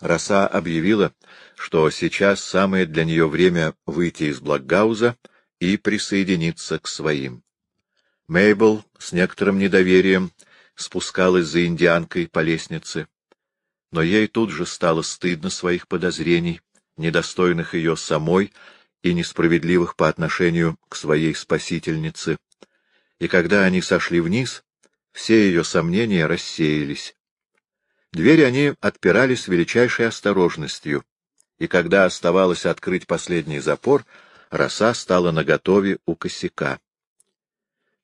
Роса объявила, что сейчас самое для нее время выйти из Блокгауза и присоединиться к своим. Мейбл с некоторым недоверием спускалась за индианкой по лестнице, но ей тут же стало стыдно своих подозрений, недостойных ее самой и несправедливых по отношению к своей спасительнице. И когда они сошли вниз, все ее сомнения рассеялись. Двери они отпирали с величайшей осторожностью, и когда оставалось открыть последний запор, роса стала наготове у косяка.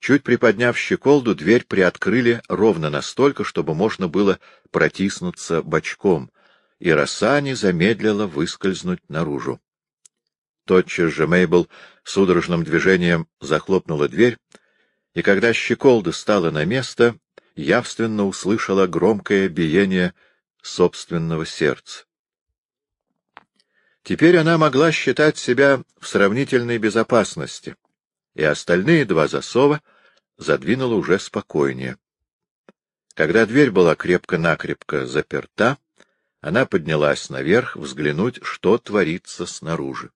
Чуть приподняв щеколду, дверь приоткрыли ровно настолько, чтобы можно было протиснуться бочком, и роса не замедлила выскользнуть наружу. Тотчас же Мейбл судорожным движением захлопнула дверь, и когда щеколда стала на место, явственно услышала громкое биение собственного сердца. Теперь она могла считать себя в сравнительной безопасности, и остальные два засова задвинула уже спокойнее. Когда дверь была крепко-накрепко заперта, она поднялась наверх взглянуть, что творится снаружи.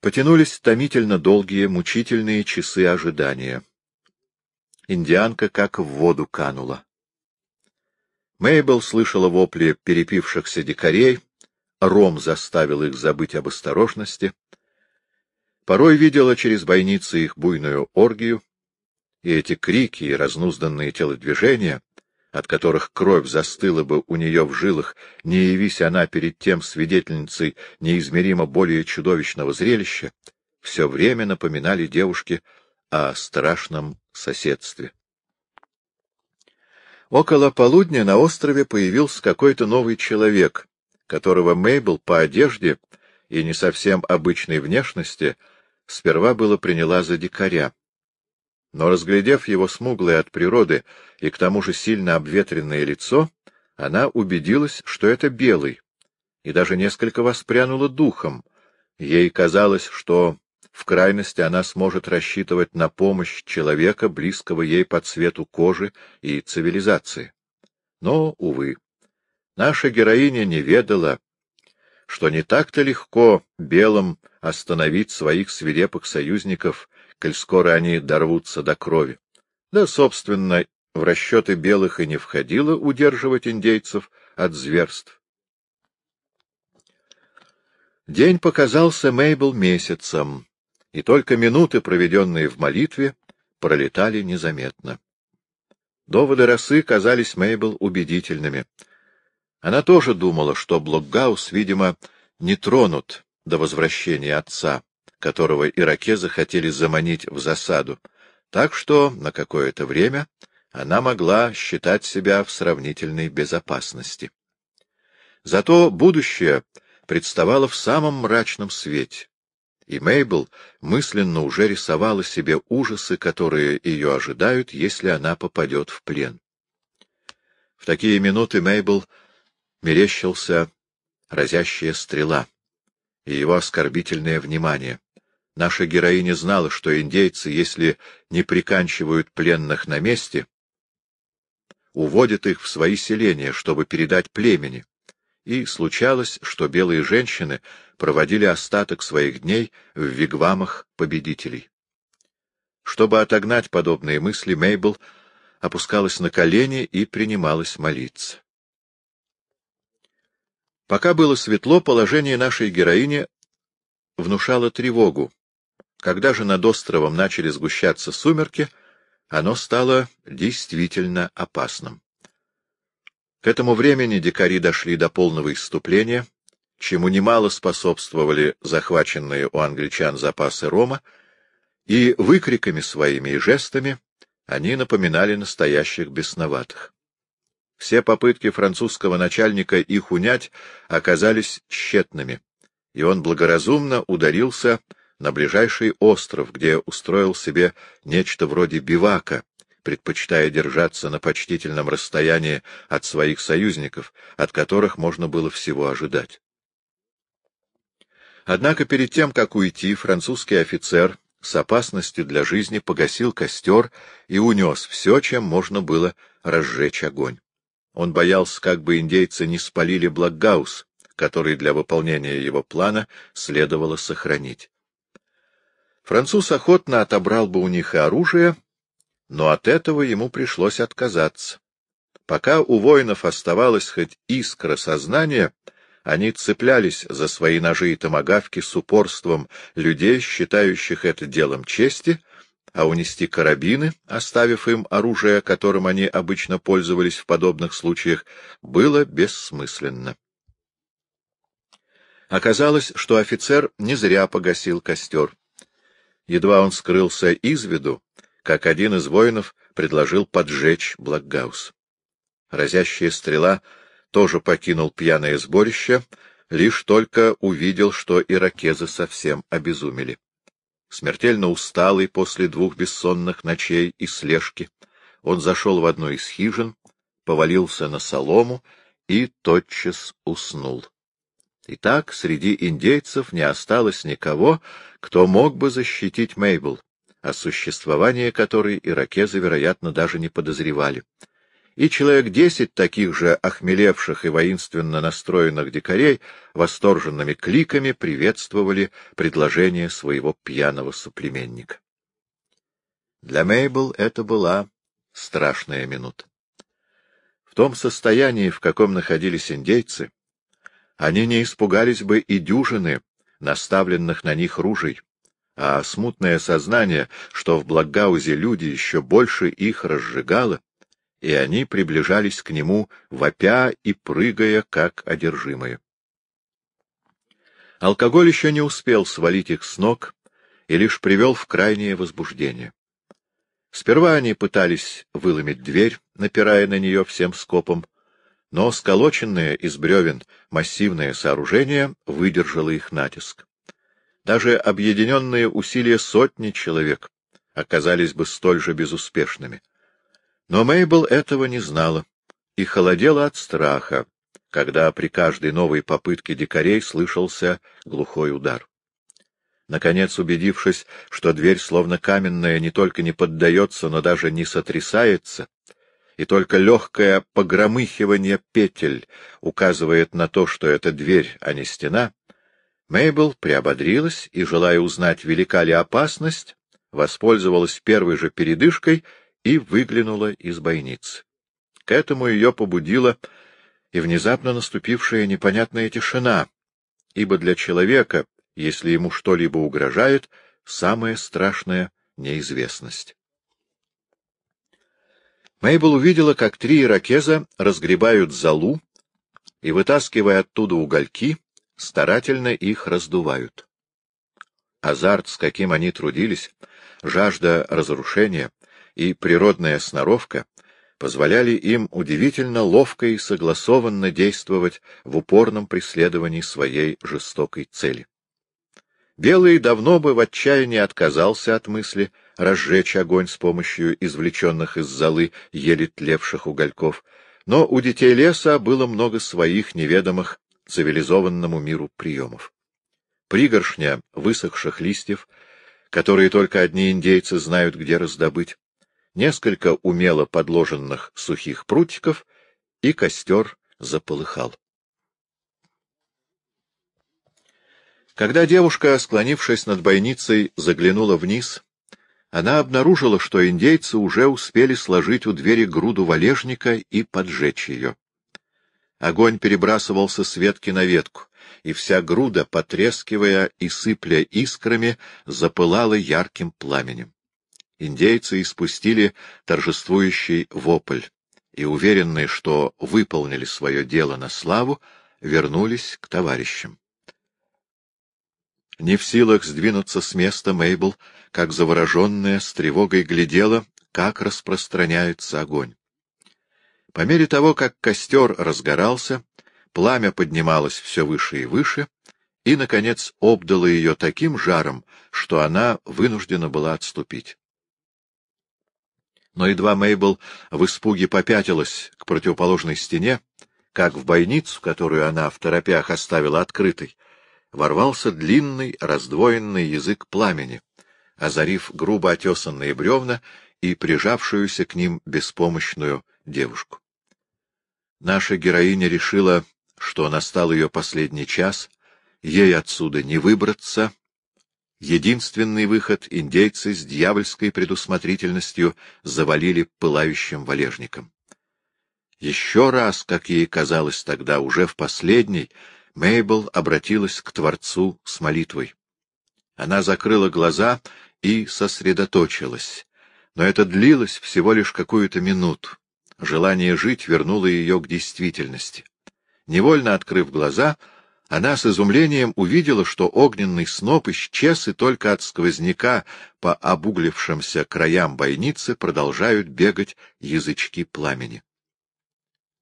Потянулись томительно долгие, мучительные часы ожидания. Индианка как в воду канула. Мейбл слышала вопли перепившихся дикарей, ром заставил их забыть об осторожности. Порой видела через бойницы их буйную оргию, и эти крики и разнузданные телодвижения, от которых кровь застыла бы у нее в жилах, не явись она перед тем свидетельницей неизмеримо более чудовищного зрелища, все время напоминали девушке о страшном соседстве. Около полудня на острове появился какой-то новый человек, которого Мейбл по одежде и не совсем обычной внешности сперва было приняла за дикаря. Но, разглядев его смуглое от природы и к тому же сильно обветренное лицо, она убедилась, что это белый, и даже несколько воспрянула духом. Ей казалось, что в крайности она сможет рассчитывать на помощь человека, близкого ей по цвету кожи и цивилизации. Но, увы, наша героиня не ведала, что не так-то легко белым остановить своих свирепых союзников, коль скоро они дорвутся до крови. Да, собственно, в расчеты белых и не входило удерживать индейцев от зверств. День показался Мейбл месяцем и только минуты, проведенные в молитве, пролетали незаметно. Доводы росы казались Мейбл убедительными. Она тоже думала, что Блокгаус, видимо, не тронут до возвращения отца, которого иракезы хотели заманить в засаду, так что на какое-то время она могла считать себя в сравнительной безопасности. Зато будущее представало в самом мрачном свете и Мейбл мысленно уже рисовала себе ужасы, которые ее ожидают, если она попадет в плен. В такие минуты Мейбл мерещился разящая стрела и его оскорбительное внимание. Наша героиня знала, что индейцы, если не приканчивают пленных на месте, уводят их в свои селения, чтобы передать племени, и случалось, что белые женщины проводили остаток своих дней в вигвамах победителей. Чтобы отогнать подобные мысли, Мейбл опускалась на колени и принималась молиться. Пока было светло, положение нашей героини внушало тревогу. Когда же над островом начали сгущаться сумерки, оно стало действительно опасным. К этому времени дикари дошли до полного исступления, чему немало способствовали захваченные у англичан запасы рома, и выкриками своими и жестами они напоминали настоящих бесноватых. Все попытки французского начальника их унять оказались тщетными, и он благоразумно ударился на ближайший остров, где устроил себе нечто вроде бивака, предпочитая держаться на почтительном расстоянии от своих союзников, от которых можно было всего ожидать. Однако перед тем, как уйти, французский офицер с опасностью для жизни погасил костер и унес все, чем можно было разжечь огонь. Он боялся, как бы индейцы не спалили Блокгаус, который для выполнения его плана следовало сохранить. Француз охотно отобрал бы у них и оружие, но от этого ему пришлось отказаться. Пока у воинов оставалась хоть искра сознания, они цеплялись за свои ножи и томагавки с упорством людей, считающих это делом чести, а унести карабины, оставив им оружие, которым они обычно пользовались в подобных случаях, было бессмысленно. Оказалось, что офицер не зря погасил костер. Едва он скрылся из виду, как один из воинов предложил поджечь Блокгаус. Разящая стрела тоже покинул пьяное сборище, лишь только увидел, что иракезы совсем обезумели. Смертельно усталый после двух бессонных ночей и слежки, он зашел в одну из хижин, повалился на солому и тотчас уснул. Итак, среди индейцев не осталось никого, кто мог бы защитить Мейбл, о существовании которой иракезы, вероятно, даже не подозревали. И человек десять таких же охмелевших и воинственно настроенных дикарей восторженными кликами приветствовали предложение своего пьяного соплеменника. Для Мейбл это была страшная минута. В том состоянии, в каком находились индейцы, они не испугались бы и дюжины, наставленных на них ружей, а смутное сознание, что в Благаузе люди еще больше их разжигало, и они приближались к нему, вопя и прыгая, как одержимые. Алкоголь еще не успел свалить их с ног и лишь привел в крайнее возбуждение. Сперва они пытались выломить дверь, напирая на нее всем скопом, но сколоченное из бревен массивное сооружение выдержало их натиск. Даже объединенные усилия сотни человек оказались бы столь же безуспешными. Но Мейбл этого не знала и холодела от страха, когда при каждой новой попытке дикарей слышался глухой удар. Наконец, убедившись, что дверь, словно каменная, не только не поддается, но даже не сотрясается, и только легкое погромыхивание петель указывает на то, что это дверь, а не стена, Мейбл приободрилась и, желая узнать, велика ли опасность, воспользовалась первой же передышкой и выглянула из бойницы. К этому ее побудила и внезапно наступившая непонятная тишина, ибо для человека, если ему что-либо угрожает, самая страшная неизвестность. Мейбл увидела, как три иракеза разгребают залу и, вытаскивая оттуда угольки, старательно их раздувают. Азарт, с каким они трудились, жажда разрушения и природная сноровка позволяли им удивительно ловко и согласованно действовать в упорном преследовании своей жестокой цели. Белый давно бы в отчаянии отказался от мысли разжечь огонь с помощью извлеченных из золы еле тлевших угольков, но у детей леса было много своих неведомых цивилизованному миру приемов. Пригоршня высохших листьев, которые только одни индейцы знают, где раздобыть, несколько умело подложенных сухих прутиков, и костер заполыхал. Когда девушка, склонившись над бойницей, заглянула вниз, она обнаружила, что индейцы уже успели сложить у двери груду валежника и поджечь ее. Огонь перебрасывался с ветки на ветку, и вся груда, потрескивая и сыпля искрами, запылала ярким пламенем. Индейцы испустили торжествующий вопль, и, уверенные, что выполнили свое дело на славу, вернулись к товарищам. Не в силах сдвинуться с места, Мейбл, как завороженная, с тревогой глядела, как распространяется огонь. По мере того, как костер разгорался, пламя поднималось все выше и выше, и, наконец, обдало ее таким жаром, что она вынуждена была отступить. Но едва Мейбл в испуге попятилась к противоположной стене, как в бойницу, которую она в торопях оставила открытой, ворвался длинный раздвоенный язык пламени, озарив грубо отесанные бревна и прижавшуюся к ним беспомощную девушку. Наша героиня решила, что настал ее последний час, ей отсюда не выбраться. Единственный выход индейцы с дьявольской предусмотрительностью завалили пылающим валежником. Еще раз, как ей казалось тогда, уже в последний, Мейбл обратилась к Творцу с молитвой. Она закрыла глаза и сосредоточилась. Но это длилось всего лишь какую-то минуту. Желание жить вернуло ее к действительности. Невольно открыв глаза, она с изумлением увидела, что огненный сноп исчез, и только от сквозняка по обуглившимся краям бойницы продолжают бегать язычки пламени.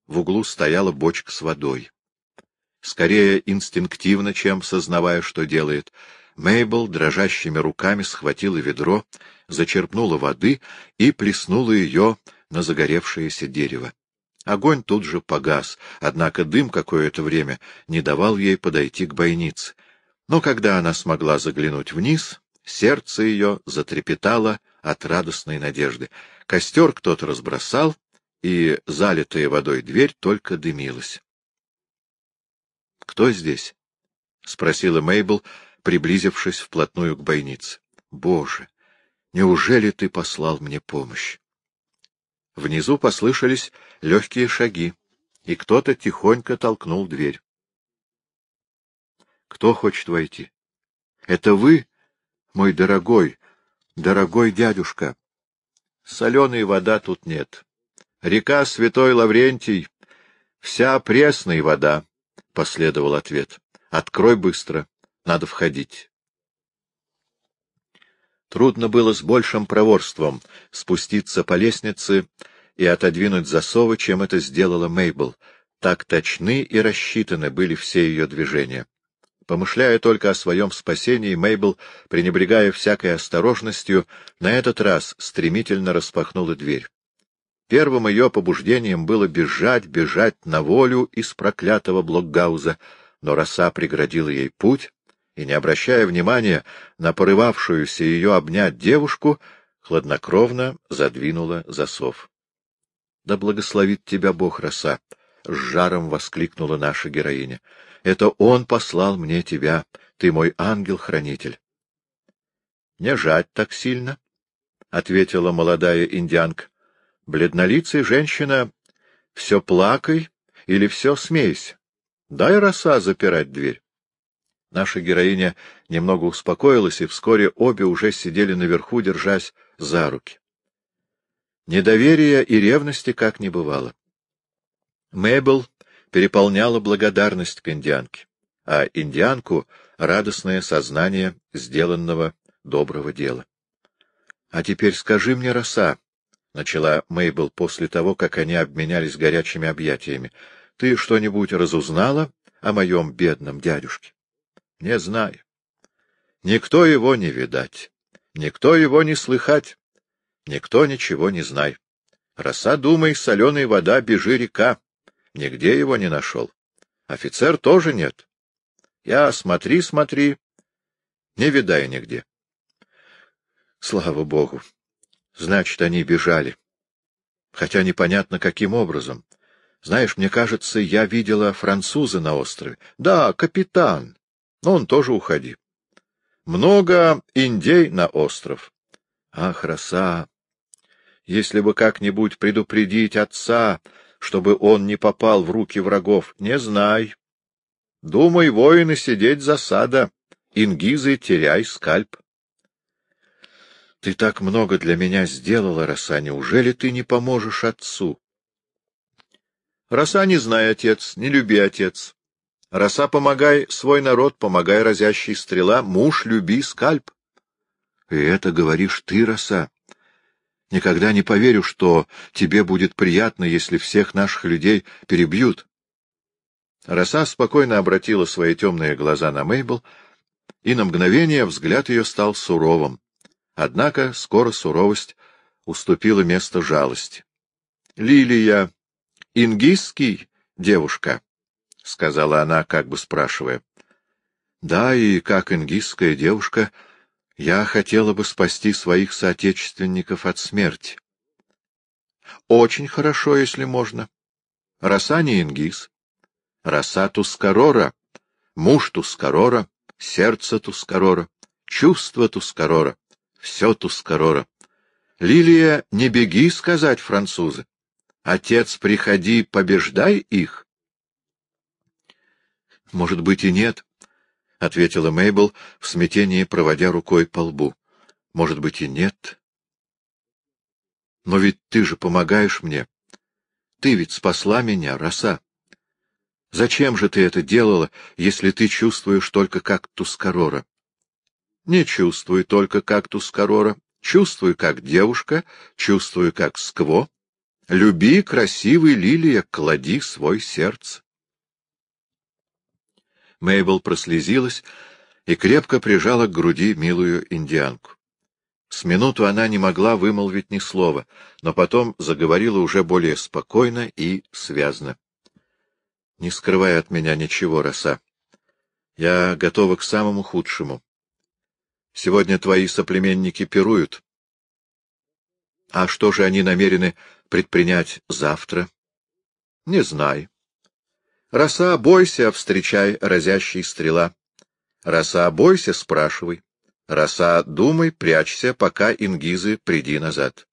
В углу стояла бочка с водой. Скорее инстинктивно, чем сознавая, что делает, Мейбл дрожащими руками схватила ведро, зачерпнула воды и плеснула ее на загоревшееся дерево. Огонь тут же погас, однако дым какое-то время не давал ей подойти к бойнице. Но когда она смогла заглянуть вниз, сердце ее затрепетало от радостной надежды. Костер кто-то разбросал, и залитая водой дверь только дымилась. — Кто здесь? — спросила Мейбл, приблизившись вплотную к бойнице. — Боже, неужели ты послал мне помощь? Внизу послышались легкие шаги, и кто-то тихонько толкнул дверь. — Кто хочет войти? — Это вы, мой дорогой, дорогой дядюшка? — Соленой вода тут нет. Река Святой Лаврентий, вся пресная вода, — последовал ответ. — Открой быстро, надо входить. Трудно было с большим проворством спуститься по лестнице и отодвинуть засовы, чем это сделала Мейбл. Так точны и рассчитаны были все ее движения. Помышляя только о своем спасении, Мейбл, пренебрегая всякой осторожностью, на этот раз стремительно распахнула дверь. Первым ее побуждением было бежать, бежать на волю из проклятого Блокгауза, но роса преградила ей путь, и, не обращая внимания на порывавшуюся ее обнять девушку, хладнокровно задвинула засов. — Да благословит тебя Бог, роса! — с жаром воскликнула наша героиня. — Это он послал мне тебя, ты мой ангел-хранитель. — Не жать так сильно, — ответила молодая индианка. — Бледнолицая женщина, все плакай или все смейся. Дай роса запирать дверь. Наша героиня немного успокоилась, и вскоре обе уже сидели наверху, держась за руки. Недоверия и ревности как не бывало. Мэйбл переполняла благодарность к индианке, а индианку — радостное сознание сделанного доброго дела. — А теперь скажи мне, роса, — начала Мейбл после того, как они обменялись горячими объятиями, — ты что-нибудь разузнала о моем бедном дядюшке? Не знаю. Никто его не видать, никто его не слыхать, никто ничего не знай. Роса, думай, соленая вода, бежи река. Нигде его не нашел. Офицер тоже нет. Я смотри, смотри, не видай нигде. Слава богу! Значит, они бежали. Хотя непонятно, каким образом. Знаешь, мне кажется, я видела француза на острове. Да, капитан. Но он тоже уходи. Много индей на остров. Ах, роса! Если бы как-нибудь предупредить отца, чтобы он не попал в руки врагов, не знай. Думай, воины, сидеть засада. Ингизы, теряй скальп. Ты так много для меня сделала, Роса, неужели ты не поможешь отцу? Роса, не знай, отец, не люби, отец. Роса, помогай свой народ, помогай разящий стрела, муж, люби, скальп. И это говоришь ты, Роса. Никогда не поверю, что тебе будет приятно, если всех наших людей перебьют. Роса спокойно обратила свои темные глаза на Мейбл, и на мгновение взгляд ее стал суровым. Однако скоро суровость уступила место жалости. — Лилия, ингисский девушка, — сказала она, как бы спрашивая. — Да, и как ингисская девушка, я хотела бы спасти своих соотечественников от смерти. — Очень хорошо, если можно. Роса не Ингиз. Роса Тускарора, муж Тускарора, сердце Тускарора, чувство Тускарора, все Тускарора. Лилия, не беги сказать французы. Отец, приходи, побеждай их. Может быть и нет, — ответила Мейбл в смятении, проводя рукой по лбу. Может быть и нет. Но ведь ты же помогаешь мне. Ты ведь спасла меня, роса. Зачем же ты это делала, если ты чувствуешь только как Тускарора? Не чувствуй только как Тускарора, чувствуй как девушка, чувствуй как скво. Люби, красивый лилия, клади свой сердце. Мейбл прослезилась и крепко прижала к груди милую индианку. С минуту она не могла вымолвить ни слова, но потом заговорила уже более спокойно и связно. — Не скрывай от меня ничего, роса. Я готова к самому худшему. Сегодня твои соплеменники пируют. А что же они намерены предпринять завтра? — Не знаю. Роса, бойся, встречай разящий стрела. Роса, бойся, спрашивай. Роса, думай, прячься, пока ингизы приди назад.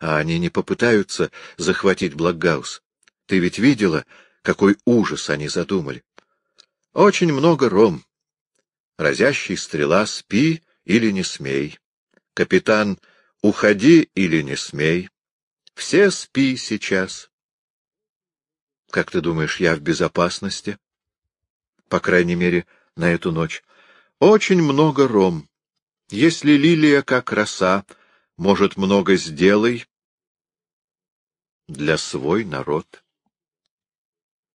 А они не попытаются захватить Блокгаус. Ты ведь видела, какой ужас они задумали. Очень много ром. Разящий стрела, спи или не смей. Капитан, уходи или не смей. Все спи сейчас. Как ты думаешь, я в безопасности? По крайней мере, на эту ночь. Очень много ром. Если лилия, как роса, может, много сделай для свой народ.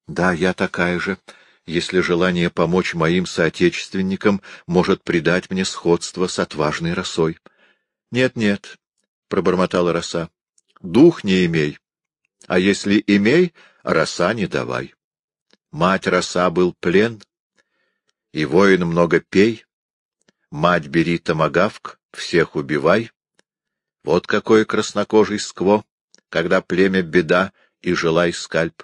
Да, я такая же, если желание помочь моим соотечественникам может придать мне сходство с отважной росой. Нет, нет, — пробормотала роса, — дух не имей, а если имей, роса не давай. Мать роса был плен, и воин много пей, мать бери томагавк, всех убивай. Вот какой краснокожий скво, когда племя беда, и желай скальп.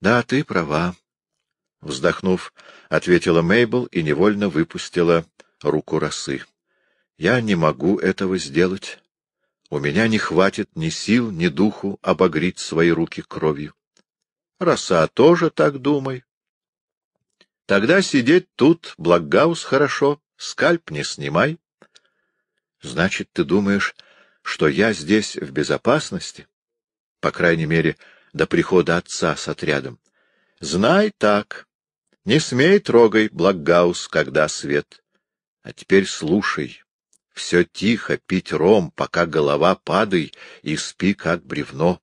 Да, ты права, — вздохнув, ответила Мейбл и невольно выпустила руку росы. Я не могу этого сделать. У меня не хватит ни сил, ни духу обогреть свои руки кровью. Роса тоже так думай. Тогда сидеть тут, Благгаус, хорошо, скальп не снимай. Значит, ты думаешь, что я здесь в безопасности? По крайней мере, до прихода отца с отрядом. Знай так. Не смей трогай, Благгаус, когда свет. А теперь слушай. Все тихо, пить ром, пока голова падай, и спи, как бревно.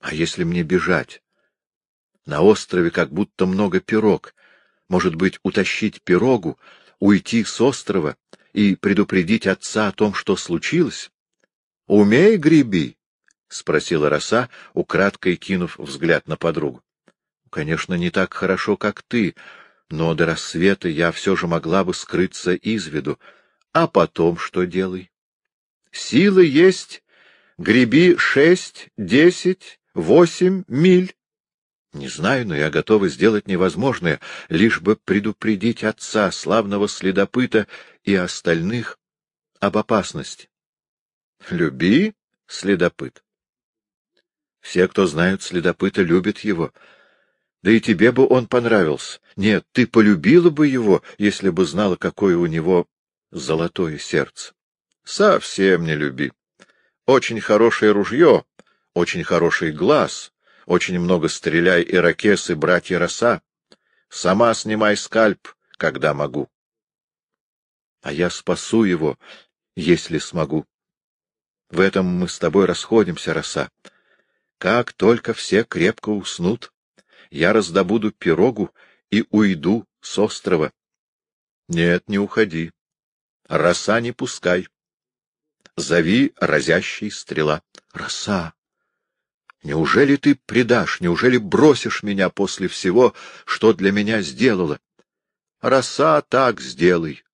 А если мне бежать? На острове как будто много пирог. Может быть, утащить пирогу, уйти с острова и предупредить отца о том, что случилось? — Умей греби, — спросила роса, украдкой кинув взгляд на подругу. — Конечно, не так хорошо, как ты, но до рассвета я все же могла бы скрыться из виду. А потом что делай? Силы есть, греби шесть, десять, восемь миль. Не знаю, но я готова сделать невозможное, лишь бы предупредить отца, славного следопыта и остальных об опасности. Люби, следопыт. Все, кто знают следопыта, любят его. Да и тебе бы он понравился. Нет, ты полюбила бы его, если бы знала, какое у него золотое сердце. Совсем не люби. Очень хорошее ружье, очень хороший глаз, очень много стреляй ирокесы, братья роса. Сама снимай скальп, когда могу. А я спасу его, если смогу. В этом мы с тобой расходимся, роса. Как только все крепко уснут, я раздобуду пирогу и уйду с острова. Нет, не уходи. Роса не пускай. Зови разящий стрела. Роса! Неужели ты предашь, неужели бросишь меня после всего, что для меня сделала? Роса так сделай!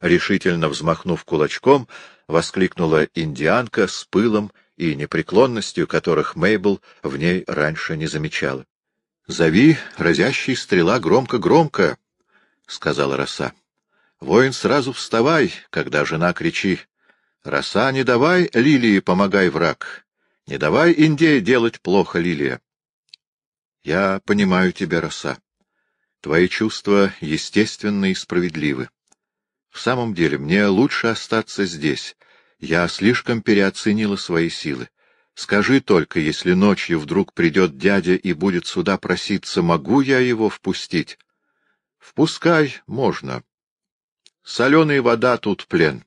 Решительно взмахнув кулачком, воскликнула индианка с пылом и непреклонностью которых Мейбл в ней раньше не замечала. — Зови, разящий стрела, громко-громко, — сказала роса. — Воин, сразу вставай, когда жена кричи. Роса, не давай лилии, помогай враг. Не давай Индее делать плохо, Лилия. Я понимаю тебя, роса. Твои чувства естественны и справедливы. В самом деле, мне лучше остаться здесь. Я слишком переоценила свои силы. Скажи только, если ночью вдруг придет дядя и будет сюда проситься, могу я его впустить? Впускай можно. Соленая вода тут плен.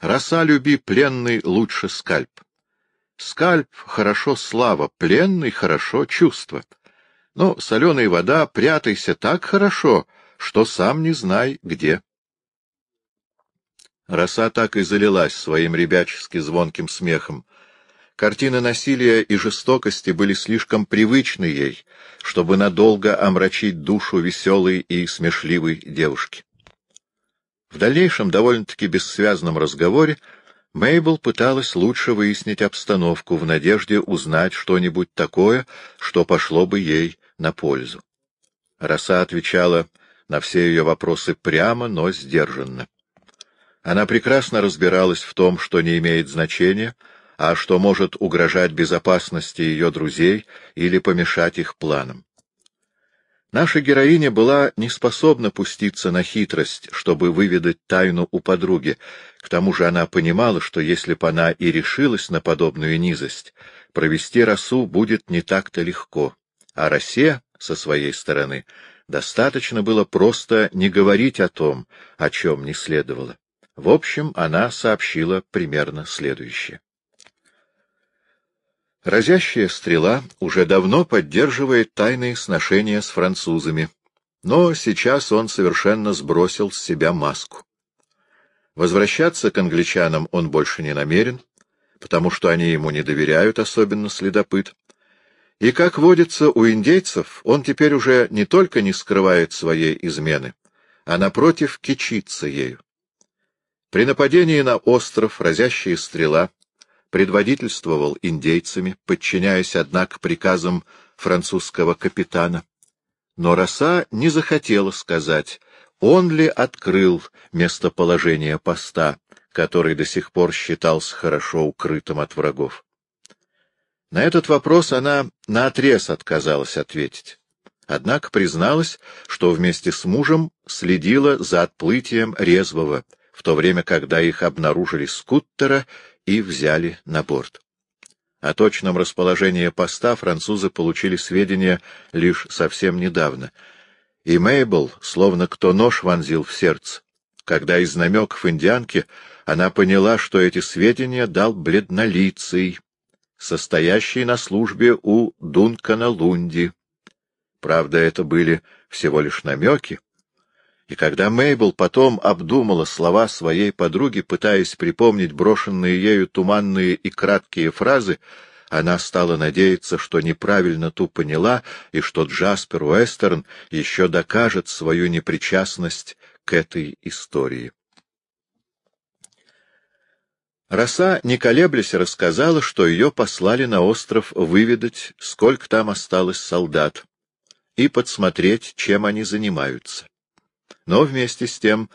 Роса люби, пленный лучше скальп. Скальп — хорошо слава, пленный — хорошо чувство. Но соленая вода, прятайся так хорошо, что сам не знай где. Роса так и залилась своим ребячески звонким смехом. Картины насилия и жестокости были слишком привычны ей, чтобы надолго омрачить душу веселой и смешливой девушки. В дальнейшем довольно-таки бессвязном разговоре Мейбл пыталась лучше выяснить обстановку в надежде узнать что-нибудь такое, что пошло бы ей на пользу. Роса отвечала на все ее вопросы прямо, но сдержанно. Она прекрасно разбиралась в том, что не имеет значения, а что может угрожать безопасности ее друзей или помешать их планам. Наша героиня была не способна пуститься на хитрость, чтобы выведать тайну у подруги. К тому же она понимала, что если бы она и решилась на подобную низость, провести росу будет не так-то легко. А росе, со своей стороны, достаточно было просто не говорить о том, о чем не следовало. В общем, она сообщила примерно следующее. Разящая стрела уже давно поддерживает тайные сношения с французами, но сейчас он совершенно сбросил с себя маску. Возвращаться к англичанам он больше не намерен, потому что они ему не доверяют, особенно следопыт. И, как водится у индейцев, он теперь уже не только не скрывает своей измены, а, напротив, кичится ею. При нападении на остров разящая стрела предводительствовал индейцами, подчиняясь, однако, приказам французского капитана. Но Роса не захотела сказать, он ли открыл местоположение поста, который до сих пор считался хорошо укрытым от врагов. На этот вопрос она наотрез отказалась ответить. Однако призналась, что вместе с мужем следила за отплытием резвого, в то время, когда их обнаружили скуттера и взяли на борт. О точном расположении поста французы получили сведения лишь совсем недавно, и Мейбл, словно кто нож вонзил в сердце, когда из намеков индианки она поняла, что эти сведения дал бледнолицый, состоящий на службе у Дункана Лунди. Правда, это были всего лишь намеки, и когда Мейбл потом обдумала слова своей подруги, пытаясь припомнить брошенные ею туманные и краткие фразы, она стала надеяться, что неправильно ту поняла, и что Джаспер Уэстерн еще докажет свою непричастность к этой истории. Роса, не колеблясь, рассказала, что ее послали на остров выведать, сколько там осталось солдат, и подсмотреть, чем они занимаются но вместе с тем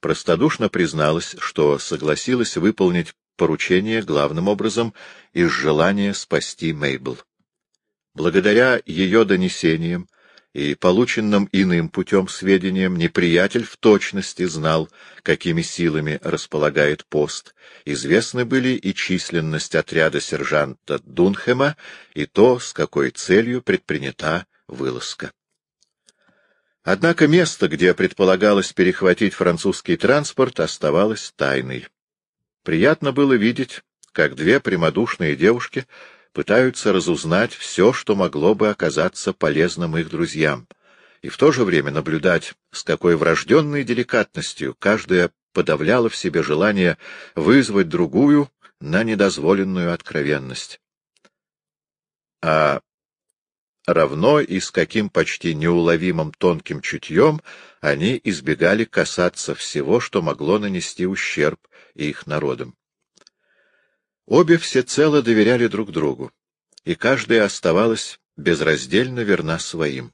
простодушно призналась, что согласилась выполнить поручение главным образом из желания спасти Мейбл. Благодаря ее донесениям и полученным иным путем сведениям неприятель в точности знал, какими силами располагает пост. Известны были и численность отряда сержанта Дунхема, и то, с какой целью предпринята вылазка. Однако место, где предполагалось перехватить французский транспорт, оставалось тайной. Приятно было видеть, как две прямодушные девушки пытаются разузнать все, что могло бы оказаться полезным их друзьям, и в то же время наблюдать, с какой врожденной деликатностью каждая подавляла в себе желание вызвать другую на недозволенную откровенность. А равно и с каким почти неуловимым тонким чутьем они избегали касаться всего, что могло нанести ущерб их народам. Обе всецело доверяли друг другу, и каждая оставалась безраздельно верна своим.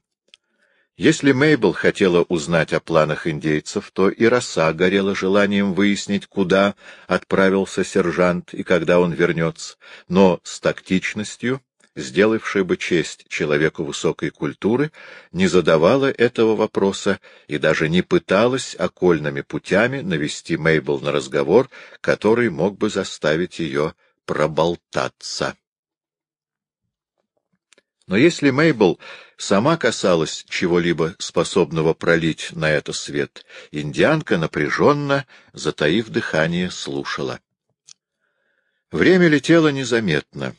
Если Мейбл хотела узнать о планах индейцев, то и Роса горела желанием выяснить, куда отправился сержант и когда он вернется, но с тактичностью, сделавшей бы честь человеку высокой культуры, не задавала этого вопроса и даже не пыталась окольными путями навести Мейбл на разговор, который мог бы заставить ее проболтаться. Но если Мейбл сама касалась чего-либо способного пролить на это свет, индианка напряженно, затаив дыхание, слушала. Время летело незаметно.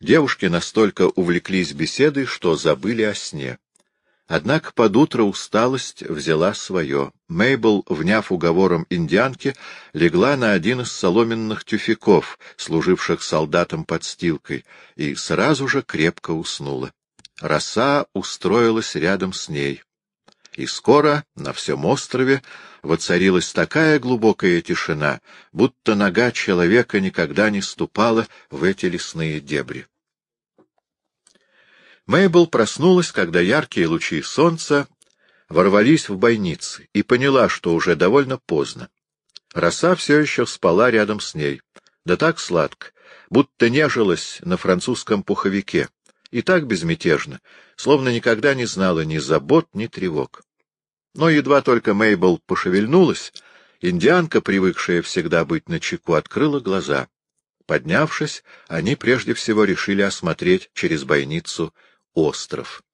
Девушки настолько увлеклись беседой, что забыли о сне. Однако под утро усталость взяла свое. Мейбл, вняв уговором индианки, легла на один из соломенных тюфяков, служивших солдатам подстилкой, и сразу же крепко уснула. Роса устроилась рядом с ней. И скоро на всем острове воцарилась такая глубокая тишина, будто нога человека никогда не ступала в эти лесные дебри. Мейбл проснулась, когда яркие лучи солнца ворвались в бойницы, и поняла, что уже довольно поздно. Роса все еще спала рядом с ней, да так сладко, будто нежилась на французском пуховике, и так безмятежно, словно никогда не знала ни забот, ни тревог. Но едва только Мейбл пошевельнулась, индианка, привыкшая всегда быть начеку, открыла глаза. Поднявшись, они прежде всего решили осмотреть через бойницу остров.